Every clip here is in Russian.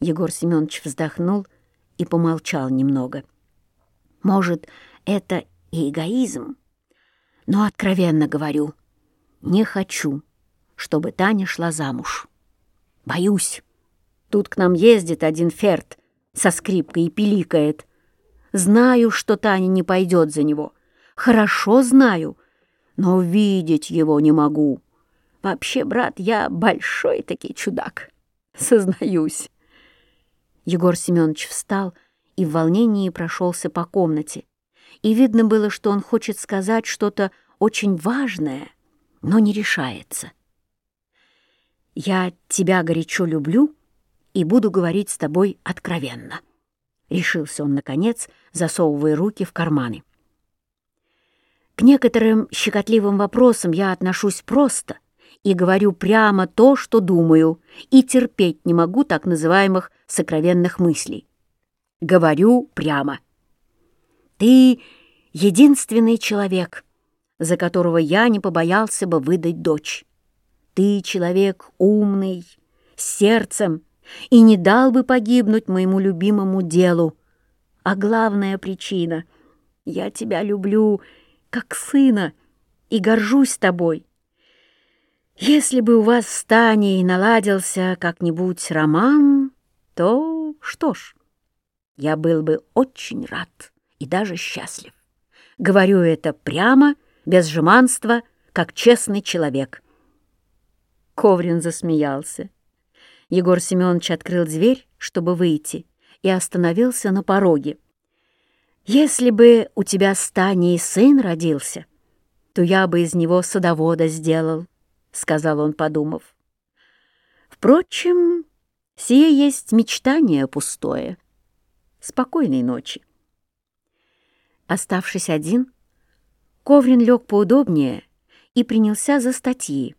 Егор Семенович вздохнул и помолчал немного. «Может, это и эгоизм, но, откровенно говорю, не хочу, чтобы Таня шла замуж. Боюсь. Тут к нам ездит один ферт со скрипкой и пиликает. Знаю, что Таня не пойдет за него. Хорошо знаю, но видеть его не могу. Вообще, брат, я большой-таки чудак, сознаюсь». Егор Семенович встал и в волнении прошелся по комнате. И видно было, что он хочет сказать что-то очень важное, но не решается. «Я тебя горячо люблю и буду говорить с тобой откровенно», — решился он, наконец, засовывая руки в карманы. «К некоторым щекотливым вопросам я отношусь просто — и говорю прямо то, что думаю, и терпеть не могу так называемых сокровенных мыслей. Говорю прямо. Ты единственный человек, за которого я не побоялся бы выдать дочь. Ты человек умный, с сердцем, и не дал бы погибнуть моему любимому делу. А главная причина — я тебя люблю, как сына, и горжусь тобой. Если бы у вас с Таней наладился как-нибудь роман, то что ж, я был бы очень рад и даже счастлив. Говорю это прямо, без жеманства, как честный человек. Коврин засмеялся. Егор Семенович открыл дверь, чтобы выйти, и остановился на пороге. «Если бы у тебя с Таней сын родился, то я бы из него садовода сделал». — сказал он, подумав. «Впрочем, сие есть мечтание пустое. Спокойной ночи». Оставшись один, Коврин лег поудобнее и принялся за статьи.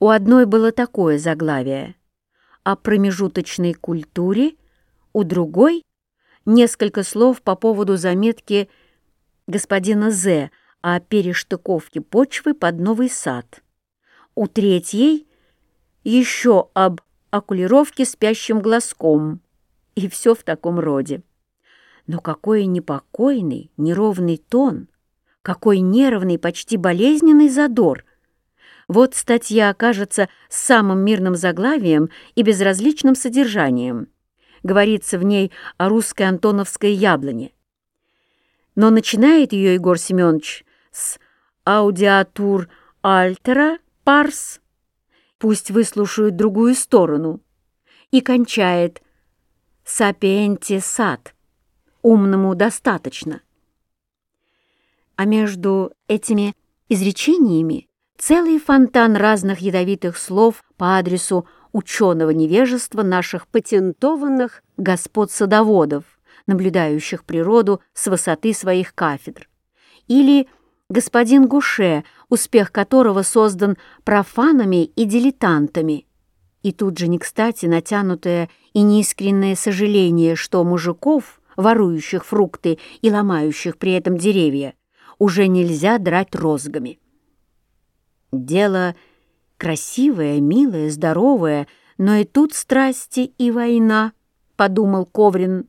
У одной было такое заглавие «О промежуточной культуре», у другой — несколько слов по поводу заметки господина З. о перештыковке почвы под новый сад у третьей еще об окулировке спящим глазком, и все в таком роде. Но какой непокойный, неровный тон, какой нервный, почти болезненный задор. Вот статья окажется самым мирным заглавием и безразличным содержанием. Говорится в ней о русской антоновской яблоне. Но начинает ее Егор Семенович с «Аудиатур Альтера» парс, пусть выслушают другую сторону, и кончает «сапиенти сад», «умному достаточно». А между этими изречениями целый фонтан разных ядовитых слов по адресу ученого невежества наших патентованных господ-садоводов, наблюдающих природу с высоты своих кафедр, или господин Гуше, успех которого создан профанами и дилетантами. И тут же не кстати натянутое и неискреннее сожаление, что мужиков, ворующих фрукты и ломающих при этом деревья, уже нельзя драть розгами. Дело красивое, милое, здоровое, но и тут страсти и война, — подумал Коврин.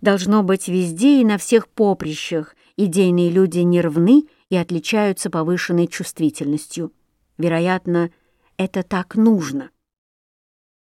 Должно быть везде и на всех поприщах, идейные люди нервны и отличаются повышенной чувствительностью. Вероятно, это так нужно.